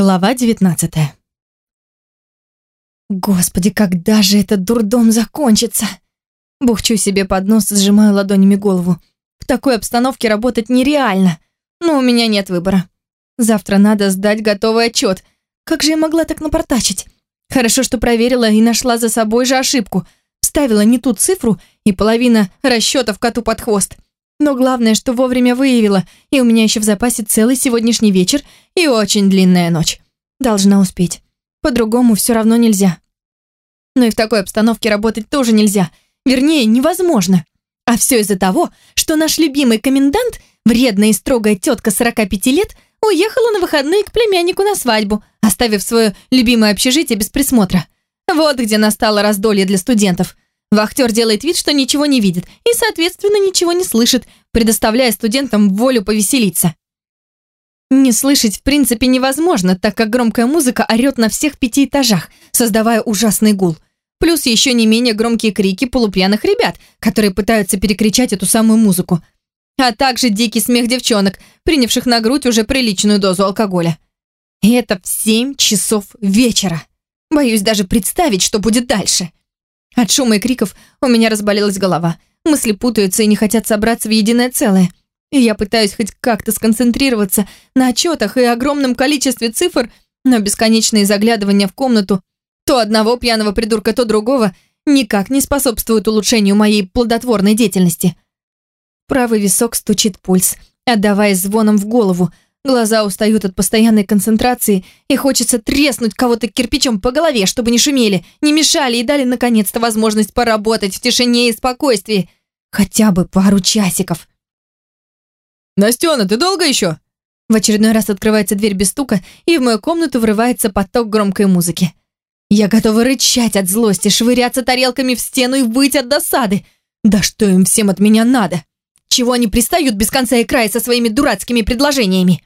Глава 19 Господи, когда же этот дурдом закончится? Бухчу себе под нос, сжимаю ладонями голову. В такой обстановке работать нереально, но у меня нет выбора. Завтра надо сдать готовый отчет. Как же я могла так напортачить? Хорошо, что проверила и нашла за собой же ошибку. Вставила не ту цифру, и половина расчетов коту под хвост. Но главное, что вовремя выявила, и у меня еще в запасе целый сегодняшний вечер и очень длинная ночь. Должна успеть. По-другому все равно нельзя. Но и в такой обстановке работать тоже нельзя. Вернее, невозможно. А все из-за того, что наш любимый комендант, вредная и строгая тетка 45 лет, уехала на выходные к племяннику на свадьбу, оставив свое любимое общежитие без присмотра. Вот где настало раздолье для студентов. Вахтер делает вид, что ничего не видит и, соответственно, ничего не слышит, предоставляя студентам волю повеселиться. Не слышать в принципе невозможно, так как громкая музыка орёт на всех пяти этажах, создавая ужасный гул. Плюс еще не менее громкие крики полупьяных ребят, которые пытаются перекричать эту самую музыку. А также дикий смех девчонок, принявших на грудь уже приличную дозу алкоголя. И это в семь часов вечера. Боюсь даже представить, что будет дальше. От шума и криков у меня разболелась голова. Мысли путаются и не хотят собраться в единое целое. И я пытаюсь хоть как-то сконцентрироваться на отчетах и огромном количестве цифр, но бесконечные заглядывания в комнату то одного пьяного придурка, то другого никак не способствуют улучшению моей плодотворной деятельности. Правый висок стучит пульс, отдаваясь звоном в голову, Глаза устают от постоянной концентрации, и хочется треснуть кого-то кирпичом по голове, чтобы не шумели, не мешали и дали наконец-то возможность поработать в тишине и спокойствии. Хотя бы пару часиков. «Настена, ты долго еще?» В очередной раз открывается дверь без стука, и в мою комнату врывается поток громкой музыки. Я готова рычать от злости, швыряться тарелками в стену и выть от досады. Да что им всем от меня надо? Чего они пристают без конца и края со своими дурацкими предложениями?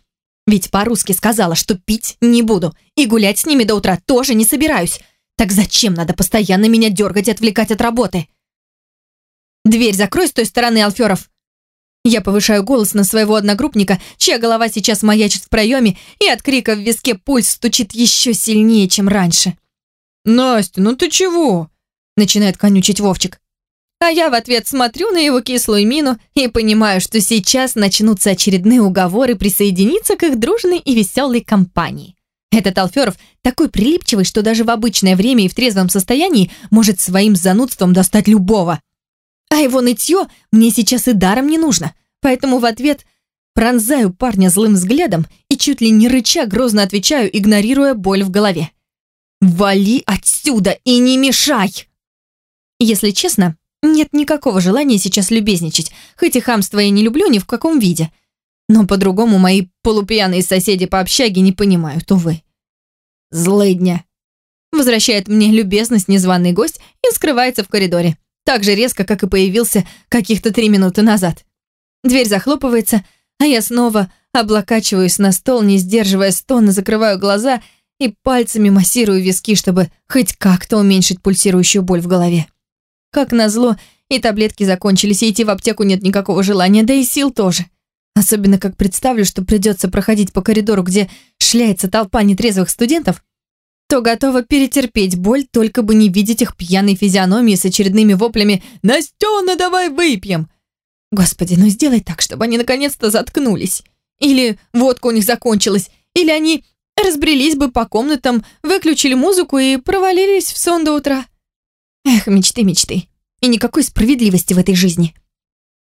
Ведь по-русски сказала, что пить не буду, и гулять с ними до утра тоже не собираюсь. Так зачем надо постоянно меня дергать и отвлекать от работы? Дверь закрой с той стороны, Алферов. Я повышаю голос на своего одногруппника, чья голова сейчас маячит в проеме, и от крика в виске пульс стучит еще сильнее, чем раньше. «Настя, ну ты чего?» Начинает конючить Вовчик. А я в ответ смотрю на его кислую мину и понимаю, что сейчас начнутся очередные уговоры присоединиться к их дружной и веселой компании. Этот Алферов такой прилипчивый, что даже в обычное время и в трезвом состоянии может своим занудством достать любого. А его нытье мне сейчас и даром не нужно, поэтому в ответ пронзаю парня злым взглядом и чуть ли не рыча грозно отвечаю, игнорируя боль в голове. «Вали отсюда и не мешай!» Если честно, нет никакого желания сейчас любезничать, хоть и хамство я не люблю ни в каком виде. Но по-другому мои полупьяные соседи по общаге не понимают, увы. Злыдня. Возвращает мне любезность незваный гость и скрывается в коридоре. Так же резко, как и появился каких-то три минуты назад. Дверь захлопывается, а я снова облокачиваюсь на стол, не сдерживая стона, закрываю глаза и пальцами массирую виски, чтобы хоть как-то уменьшить пульсирующую боль в голове. Как назло, и таблетки закончились, и идти в аптеку нет никакого желания, да и сил тоже. Особенно как представлю, что придется проходить по коридору, где шляется толпа нетрезвых студентов, то готова перетерпеть боль, только бы не видеть их пьяной физиономии с очередными воплями «Настена, давай выпьем!» Господи, ну сделай так, чтобы они наконец-то заткнулись. Или водка у них закончилась, или они разбрелись бы по комнатам, выключили музыку и провалились в сон до утра. Эх, мечты, мечты. И никакой справедливости в этой жизни.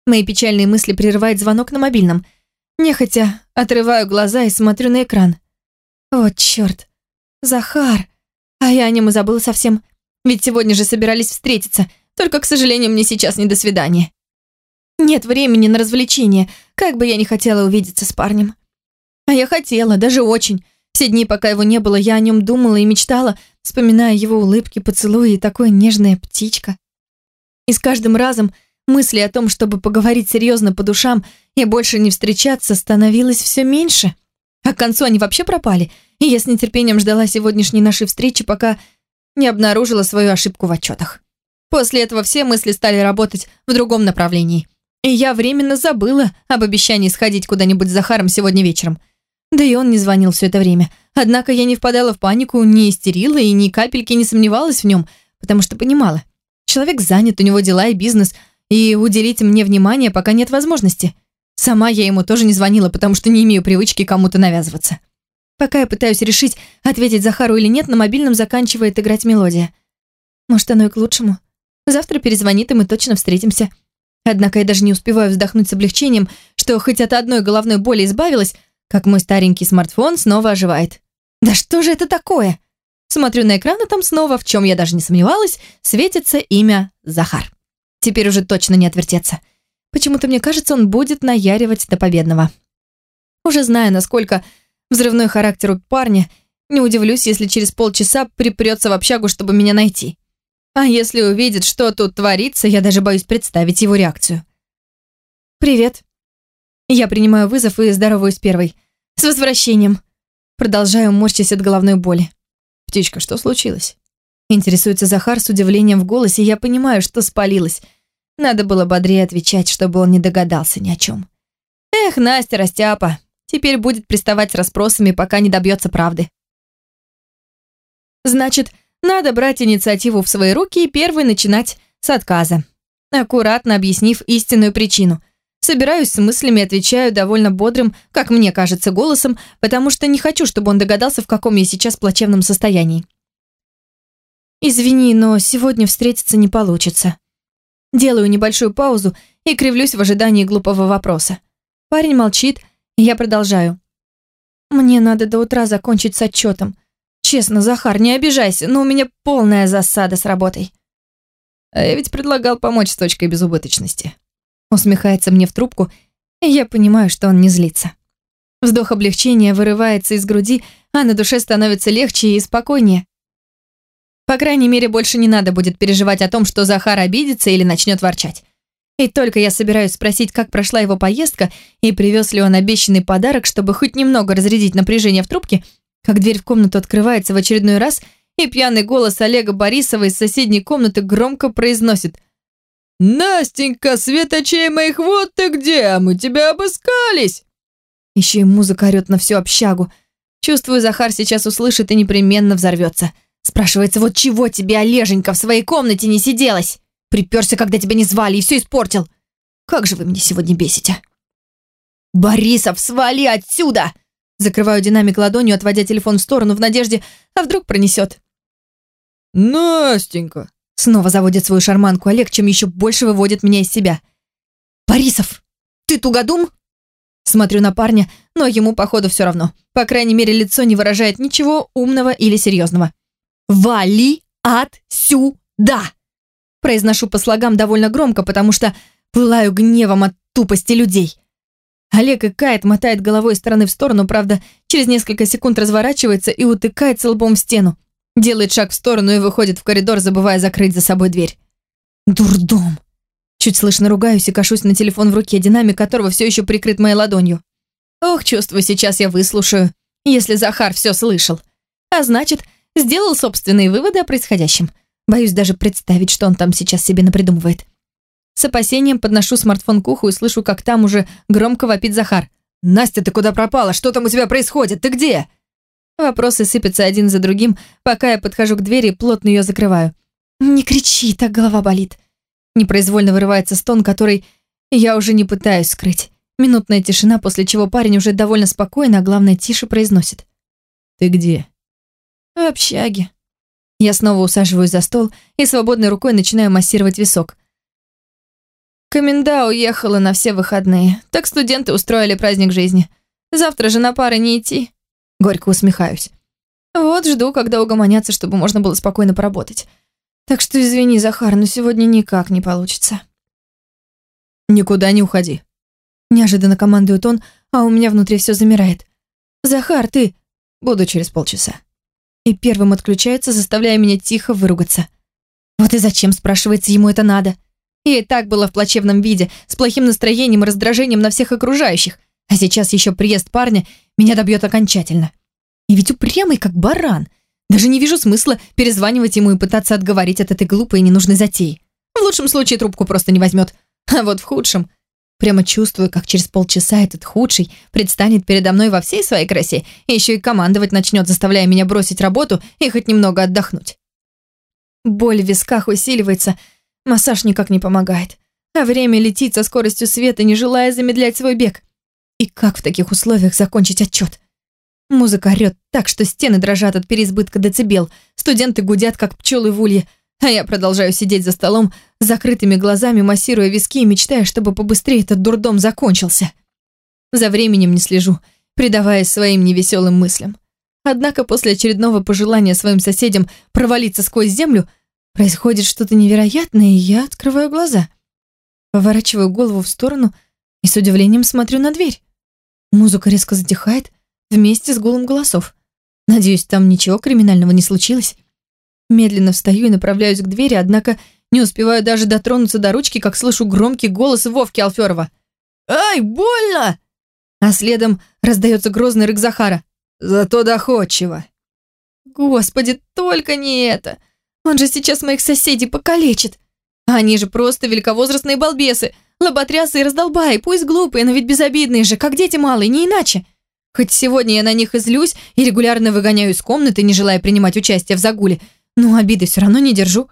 Мои печальные мысли прерывает звонок на мобильном. Нехотя отрываю глаза и смотрю на экран. Вот чёрт. Захар. А я о нем и забыла совсем. Ведь сегодня же собирались встретиться. Только, к сожалению, мне сейчас не до свидания. Нет времени на развлечения, как бы я ни хотела увидеться с парнем. А я хотела, даже очень. Все дни, пока его не было, я о нем думала и мечтала, вспоминая его улыбки, поцелуи и такое нежная птичка. И с каждым разом мысли о том, чтобы поговорить серьезно по душам и больше не встречаться, становилось все меньше. А к концу они вообще пропали, и я с нетерпением ждала сегодняшней нашей встречи, пока не обнаружила свою ошибку в отчетах. После этого все мысли стали работать в другом направлении. И я временно забыла об обещании сходить куда-нибудь с Захаром сегодня вечером. Да и он не звонил все это время, Однако я не впадала в панику, не истерила и ни капельки не сомневалась в нем, потому что понимала. Человек занят, у него дела и бизнес, и уделить мне внимание пока нет возможности. Сама я ему тоже не звонила, потому что не имею привычки кому-то навязываться. Пока я пытаюсь решить, ответить Захару или нет, на мобильном заканчивает играть мелодия. Может, оно и к лучшему. Завтра перезвонит, и мы точно встретимся. Однако я даже не успеваю вздохнуть с облегчением, что хоть от одной головной боли избавилась, как мой старенький смартфон снова оживает. Да что же это такое? Смотрю на экран, и там снова, в чем я даже не сомневалась, светится имя Захар. Теперь уже точно не отвертеться. Почему-то мне кажется, он будет наяривать до победного. Уже знаю, насколько взрывной характер у парня, не удивлюсь, если через полчаса припрется в общагу, чтобы меня найти. А если увидит, что тут творится, я даже боюсь представить его реакцию. «Привет». Я принимаю вызов и здороваюсь первой. «С возвращением». Продолжаю морщись от головной боли. «Птичка, что случилось?» Интересуется Захар с удивлением в голосе, я понимаю, что спалилась. Надо было бодрее отвечать, чтобы он не догадался ни о чем. Эх, Настя Растяпа, теперь будет приставать с расспросами, пока не добьется правды. Значит, надо брать инициативу в свои руки и первый начинать с отказа. Аккуратно объяснив истинную причину. Собираюсь с мыслями, отвечаю довольно бодрым, как мне кажется, голосом, потому что не хочу, чтобы он догадался, в каком я сейчас плачевном состоянии. «Извини, но сегодня встретиться не получится». Делаю небольшую паузу и кривлюсь в ожидании глупого вопроса. Парень молчит, и я продолжаю. «Мне надо до утра закончить с отчетом. Честно, Захар, не обижайся, но у меня полная засада с работой. А я ведь предлагал помочь с точкой безубыточности. Усмехается мне в трубку, и я понимаю, что он не злится. Вздох облегчения вырывается из груди, а на душе становится легче и спокойнее. По крайней мере, больше не надо будет переживать о том, что Захар обидится или начнет ворчать. И только я собираюсь спросить, как прошла его поездка и привез ли он обещанный подарок, чтобы хоть немного разрядить напряжение в трубке, как дверь в комнату открывается в очередной раз, и пьяный голос Олега Борисова из соседней комнаты громко произносит «Настенька, светочей моих, вот ты где! Мы тебя обыскались!» Еще и музыка орёт на всю общагу. Чувствую, Захар сейчас услышит и непременно взорвется. Спрашивается, вот чего тебе, Олеженька, в своей комнате не сиделась? Приперся, когда тебя не звали, и все испортил. Как же вы меня сегодня бесите. «Борисов, свали отсюда!» Закрываю динамик ладонью, отводя телефон в сторону в надежде, а вдруг пронесет. «Настенька!» Снова заводит свою шарманку Олег, чем еще больше выводит меня из себя. «Борисов, ты тугодум?» Смотрю на парня, но ему, походу, все равно. По крайней мере, лицо не выражает ничего умного или серьезного. «Вали отсюда!» Произношу по слогам довольно громко, потому что пылаю гневом от тупости людей. Олег икает, мотает головой из стороны в сторону, правда, через несколько секунд разворачивается и утыкается лбом в стену. Делает шаг в сторону и выходит в коридор, забывая закрыть за собой дверь. Дурдом. Чуть слышно ругаюсь и кашусь на телефон в руке, динамик которого все еще прикрыт моей ладонью. Ох, чувствую, сейчас я выслушаю, если Захар все слышал. А значит, сделал собственные выводы о происходящем. Боюсь даже представить, что он там сейчас себе напридумывает. С опасением подношу смартфон к уху и слышу, как там уже громко вопит Захар. «Настя, ты куда пропала? Что там у тебя происходит? Ты где?» Вопросы сыпятся один за другим, пока я подхожу к двери и плотно ее закрываю. «Не кричи, так голова болит». Непроизвольно вырывается стон, который я уже не пытаюсь скрыть. Минутная тишина, после чего парень уже довольно спокойно, а главное, тише произносит. «Ты где?» «В общаге». Я снова усаживаюсь за стол и свободной рукой начинаю массировать висок. Коменда уехала на все выходные, так студенты устроили праздник жизни. Завтра же на пары не идти. Горько усмехаюсь. Вот жду, когда угомонятся, чтобы можно было спокойно поработать. Так что извини, Захар, но сегодня никак не получится. Никуда не уходи. Неожиданно командует он, а у меня внутри все замирает. Захар, ты... Буду через полчаса. И первым отключается, заставляя меня тихо выругаться. Вот и зачем, спрашивается, ему это надо? Я и так была в плачевном виде, с плохим настроением и раздражением на всех окружающих. А сейчас еще приезд парня меня добьет окончательно. И ведь упрямый, как баран. Даже не вижу смысла перезванивать ему и пытаться отговорить от этой глупой и ненужной затеи. В лучшем случае трубку просто не возьмет. А вот в худшем... Прямо чувствую, как через полчаса этот худший предстанет передо мной во всей своей красе и еще и командовать начнет, заставляя меня бросить работу и хоть немного отдохнуть. Боль в висках усиливается, массаж никак не помогает, а время летит со скоростью света, не желая замедлять свой бег. И как в таких условиях закончить отчет? Музыка орёт так, что стены дрожат от переизбытка децибел, студенты гудят, как пчелы в улье, а я продолжаю сидеть за столом, с закрытыми глазами, массируя виски и мечтая, чтобы побыстрее этот дурдом закончился. За временем не слежу, предаваясь своим невеселым мыслям. Однако после очередного пожелания своим соседям провалиться сквозь землю, происходит что-то невероятное, и я открываю глаза. Поворачиваю голову в сторону и с удивлением смотрю на дверь. Музыка резко затихает вместе с гулом голосов. Надеюсь, там ничего криминального не случилось. Медленно встаю и направляюсь к двери, однако не успеваю даже дотронуться до ручки, как слышу громкий голос Вовки Алферова. «Ай, больно!» А следом раздается грозный рык Захара. «Зато доходчиво!» Господи, только не это! Он же сейчас моих соседей покалечит. Они же просто великовозрастные балбесы, лоботрясы и раздолбаи, пусть глупые, но ведь безобидные же, как дети малые, не иначе. Хоть сегодня я на них и злюсь, и регулярно выгоняю из комнаты, не желая принимать участие в загуле, но обиды все равно не держу.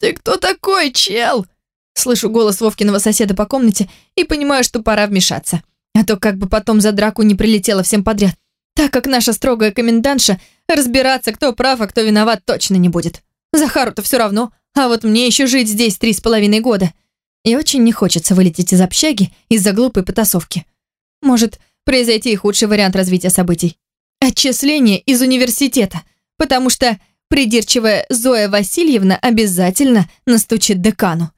«Ты кто такой, чел?» Слышу голос Вовкиного соседа по комнате и понимаю, что пора вмешаться. А то как бы потом за драку не прилетело всем подряд. Так как наша строгая комендантша, разбираться, кто прав, а кто виноват, точно не будет. Захару-то все равно, а вот мне еще жить здесь три с половиной года. И очень не хочется вылететь из общаги из-за глупой потасовки. Может произойти и худший вариант развития событий. Отчисление из университета, потому что Придирчивая Зоя Васильевна обязательно настучит декану.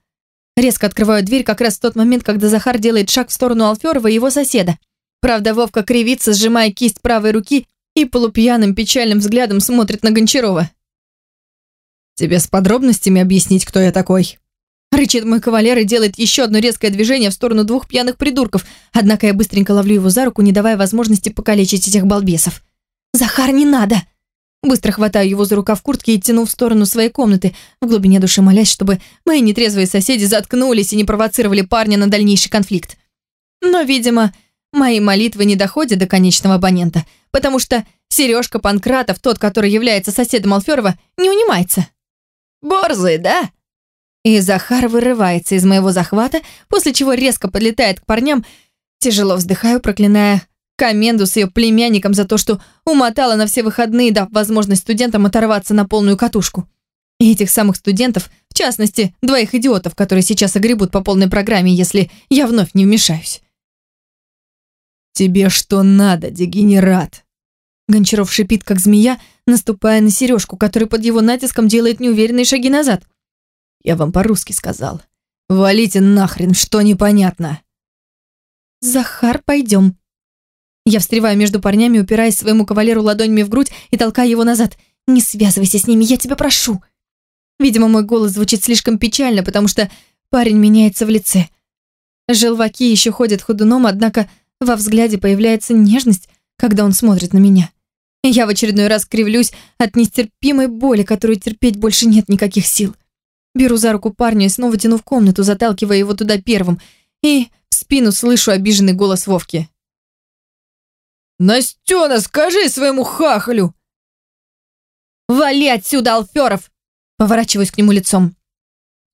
Резко открываю дверь как раз в тот момент, когда Захар делает шаг в сторону Алферова и его соседа. Правда, Вовка кривится, сжимая кисть правой руки и полупьяным печальным взглядом смотрит на Гончарова. «Тебе с подробностями объяснить, кто я такой?» Рычит мой кавалер и делает еще одно резкое движение в сторону двух пьяных придурков, однако я быстренько ловлю его за руку, не давая возможности покалечить этих балбесов. «Захар, не надо!» Быстро хватаю его за рукав куртки и тяну в сторону своей комнаты, в глубине души молясь, чтобы мои нетрезвые соседи заткнулись и не провоцировали парня на дальнейший конфликт. Но, видимо, мои молитвы не доходят до конечного абонента, потому что Сережка Панкратов, тот, который является соседом Алферова, не унимается. «Борзый, да?» И Захар вырывается из моего захвата, после чего резко подлетает к парням, тяжело вздыхаю, проклиная Коменду с ее племянником за то, что умотала на все выходные, дав возможность студентам оторваться на полную катушку. И этих самых студентов, в частности, двоих идиотов, которые сейчас огребут по полной программе, если я вновь не вмешаюсь. «Тебе что надо, дегенерат?» Гончаров шипит, как змея, наступая на сережку, который под его натиском делает неуверенные шаги назад. «Я вам по-русски сказал. Валите нахрен, что непонятно!» «Захар, пойдем», я встреваю между парнями, упираясь своему кавалеру ладонями в грудь и толкая его назад. «Не связывайся с ними, я тебя прошу!» Видимо, мой голос звучит слишком печально, потому что парень меняется в лице. Желваки еще ходят ходуном, однако во взгляде появляется нежность, когда он смотрит на меня. Я в очередной раз кривлюсь от нестерпимой боли, которую терпеть больше нет никаких сил. Беру за руку парня и снова тяну в комнату, заталкивая его туда первым, и в спину слышу обиженный голос Вовки. «Настена, скажи своему хахалю!» «Вали отсюда, Алферов!» Поворачиваюсь к нему лицом.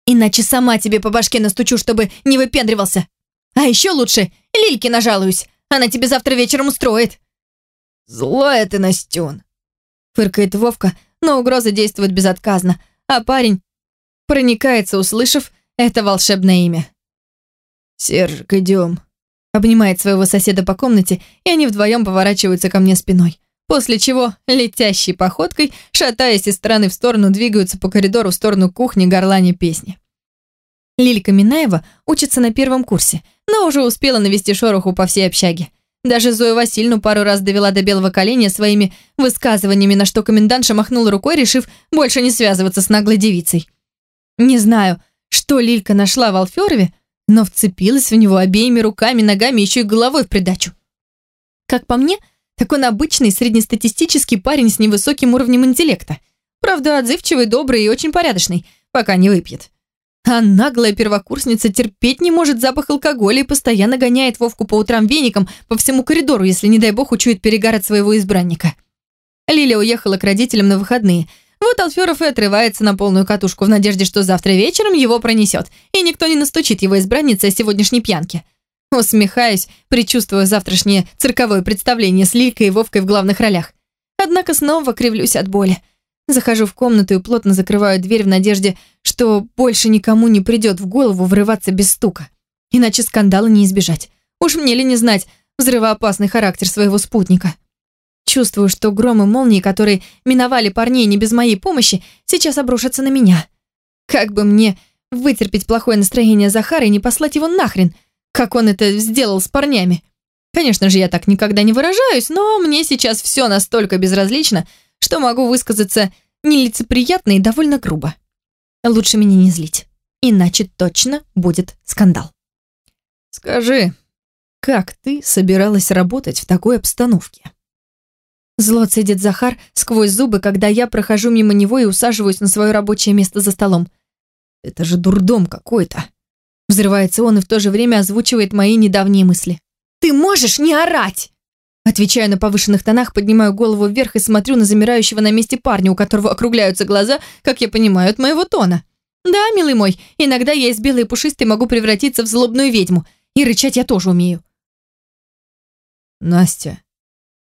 «Иначе сама тебе по башке настучу, чтобы не выпендривался. А еще лучше Лильке нажалуюсь. Она тебе завтра вечером устроит». «Злая ты, Настен!» Фыркает Вовка, но угроза действует безотказно, а парень проникается, услышав это волшебное имя. «Сержик, идем», Обнимает своего соседа по комнате, и они вдвоем поворачиваются ко мне спиной. После чего, летящей походкой, шатаясь из стороны в сторону, двигаются по коридору в сторону кухни горлани песни. Лилька Минаева учится на первом курсе, но уже успела навести шороху по всей общаге. Даже Зою Васильевну пару раз довела до белого коленя своими высказываниями, на что комендантша махнула рукой, решив больше не связываться с наглой девицей. Не знаю, что Лилька нашла в Алферове, но вцепилась в него обеими руками, ногами, еще и головой в придачу. Как по мне, так он обычный среднестатистический парень с невысоким уровнем интеллекта. Правда, отзывчивый, добрый и очень порядочный, пока не выпьет. А наглая первокурсница терпеть не может запах алкоголя и постоянно гоняет Вовку по утрам веником по всему коридору, если, не дай бог, учует перегар от своего избранника. Лиля уехала к родителям на выходные. Вот Алферов и отрывается на полную катушку в надежде, что завтра вечером его пронесет, и никто не настучит его избраннице о сегодняшней пьянке. Усмехаюсь, предчувствуя завтрашнее цирковое представление с Лилькой и Вовкой в главных ролях. Однако снова кривлюсь от боли. Захожу в комнату и плотно закрываю дверь в надежде, что больше никому не придет в голову врываться без стука. Иначе скандала не избежать. Уж мне ли не знать взрывоопасный характер своего спутника. Чувствую, что гром и молнии, которые миновали парней не без моей помощи, сейчас обрушатся на меня. Как бы мне вытерпеть плохое настроение Захара и не послать его нахрен, как он это сделал с парнями. Конечно же, я так никогда не выражаюсь, но мне сейчас все настолько безразлично, что могу высказаться нелицеприятно и довольно грубо. Лучше меня не злить, иначе точно будет скандал. «Скажи, как ты собиралась работать в такой обстановке?» Зло цедит Захар сквозь зубы, когда я прохожу мимо него и усаживаюсь на свое рабочее место за столом. «Это же дурдом какой-то!» Взрывается он и в то же время озвучивает мои недавние мысли. «Ты можешь не орать!» Отвечаю на повышенных тонах, поднимаю голову вверх и смотрю на замирающего на месте парня, у которого округляются глаза, как я понимаю, от моего тона. Да, милый мой, иногда я из белой пушистой могу превратиться в злобную ведьму, и рычать я тоже умею. Настя.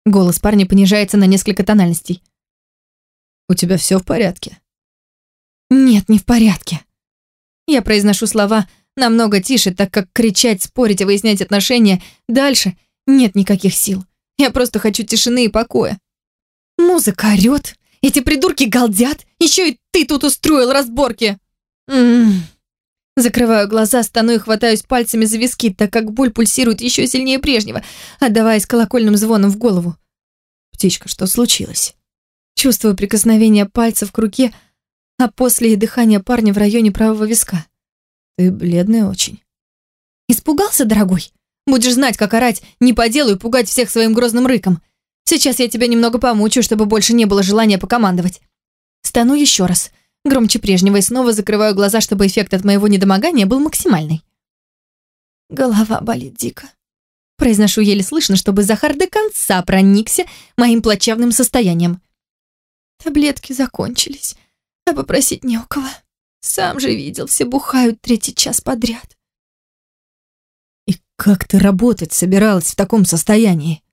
Голос парня понижается на несколько тональностей. У тебя все в порядке? Нет, не в порядке. Я произношу слова намного тише, так как кричать, спорить и выяснять отношения дальше нет никаких сил. Я просто хочу тишины и покоя. Музыка орёт, эти придурки галдят, еще и ты тут устроил разборки. М -м -м. Закрываю глаза, стану и хватаюсь пальцами за виски, так как боль пульсирует еще сильнее прежнего, отдаваясь колокольным звоном в голову. «Птичка, что случилось?» Чувствую прикосновение пальцев к руке, а после и дыхание парня в районе правого виска. «Ты бледная очень». «Испугался, дорогой?» Будешь знать, как орать не по делу и пугать всех своим грозным рыком. Сейчас я тебя немного помучаю, чтобы больше не было желания покомандовать. Стану еще раз. Громче прежнего и снова закрываю глаза, чтобы эффект от моего недомогания был максимальный. Голова болит дико. Произношу еле слышно, чтобы Захар до конца проникся моим плачевным состоянием. Таблетки закончились, а попросить не у кого. Сам же видел, все бухают третий час подряд. «Как ты работать собиралась в таком состоянии?»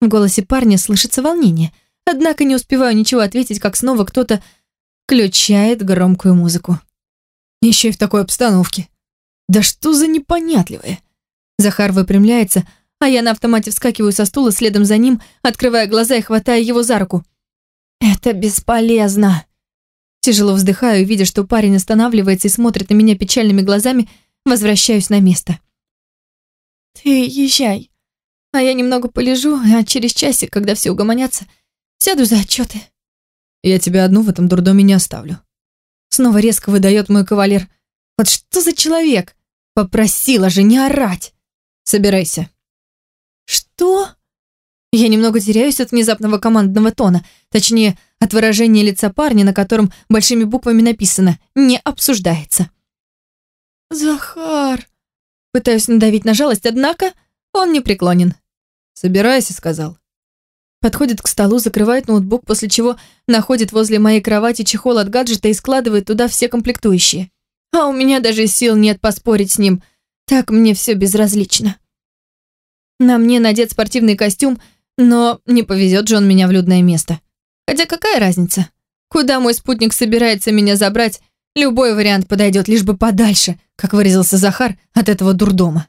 В голосе парня слышится волнение, однако не успеваю ничего ответить, как снова кто-то включает громкую музыку. Еще и в такой обстановке. Да что за непонятливое? Захар выпрямляется, а я на автомате вскакиваю со стула следом за ним, открывая глаза и хватая его за руку. «Это бесполезно!» Тяжело вздыхаю, видя, что парень останавливается и смотрит на меня печальными глазами, возвращаюсь на место. «Ты езжай, а я немного полежу, а через часик, когда все угомонятся, сяду за отчеты. Я тебя одну в этом дурдоме не оставлю. Снова резко выдает мой кавалер. Вот что за человек? Попросила же не орать. Собирайся. Что? Я немного теряюсь от внезапного командного тона, точнее, от выражения лица парня, на котором большими буквами написано «Не обсуждается». «Захар!» Пытаюсь надавить на жалость, однако он не преклонен. «Собирайся», — сказал. Подходит к столу, закрывает ноутбук, после чего находит возле моей кровати чехол от гаджета и складывает туда все комплектующие. А у меня даже сил нет поспорить с ним. Так мне все безразлично. На мне надет спортивный костюм, но не повезет же он меня в людное место. Хотя какая разница? Куда мой спутник собирается меня забрать, любой вариант подойдет, лишь бы подальше, как выразился Захар, от этого дурдома.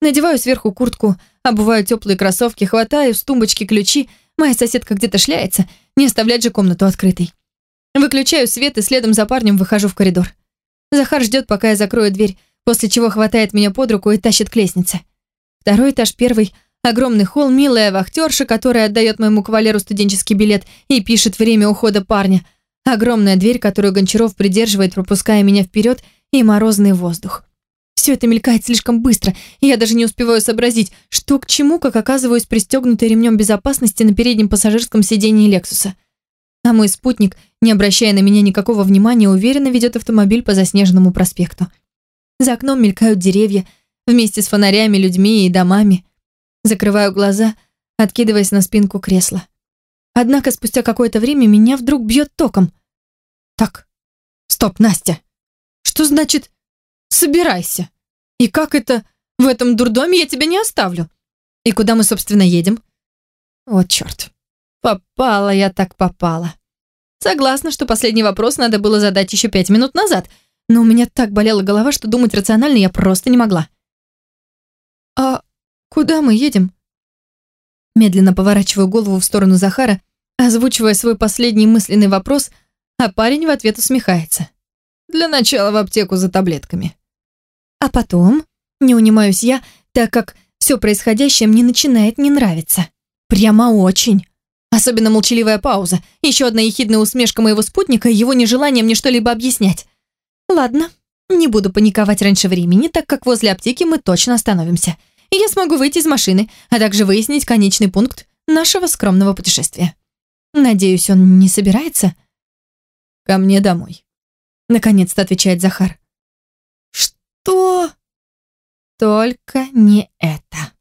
Надеваю сверху куртку, обуваю теплые кроссовки, хватаю с тумбочки ключи, моя соседка где-то шляется, не оставлять же комнату открытой. Выключаю свет и следом за парнем выхожу в коридор. Захар ждет, пока я закрою дверь, после чего хватает меня под руку и тащит к лестнице. Второй этаж, первый, огромный холл, милая вахтерша, которая отдает моему кавалеру студенческий билет и пишет время ухода парня. Огромная дверь, которую Гончаров придерживает, пропуская меня вперед – и морозный воздух. Все это мелькает слишком быстро, и я даже не успеваю сообразить, что к чему, как оказываюсь пристегнутой ремнем безопасности на переднем пассажирском сидении Лексуса. а мой спутник, не обращая на меня никакого внимания, уверенно ведет автомобиль по заснеженному проспекту. За окном мелькают деревья, вместе с фонарями, людьми и домами. Закрываю глаза, откидываясь на спинку кресла. Однако спустя какое-то время меня вдруг бьет током. Так, стоп, Настя. Что значит «собирайся»? И как это «в этом дурдоме я тебя не оставлю»? И куда мы, собственно, едем? Вот черт. Попала я так попала. Согласна, что последний вопрос надо было задать еще пять минут назад, но у меня так болела голова, что думать рационально я просто не могла. «А куда мы едем?» Медленно поворачиваю голову в сторону Захара, озвучивая свой последний мысленный вопрос, а парень в ответ усмехается. «Для начала в аптеку за таблетками». А потом, не унимаюсь я, так как все происходящее мне начинает не нравиться. Прямо очень. Особенно молчаливая пауза, еще одна ехидная усмешка моего спутника и его нежелание мне что-либо объяснять. Ладно, не буду паниковать раньше времени, так как возле аптеки мы точно остановимся. И я смогу выйти из машины, а также выяснить конечный пункт нашего скромного путешествия. Надеюсь, он не собирается? Ко мне домой. Наконец-то отвечает Захар. Что? Только не это.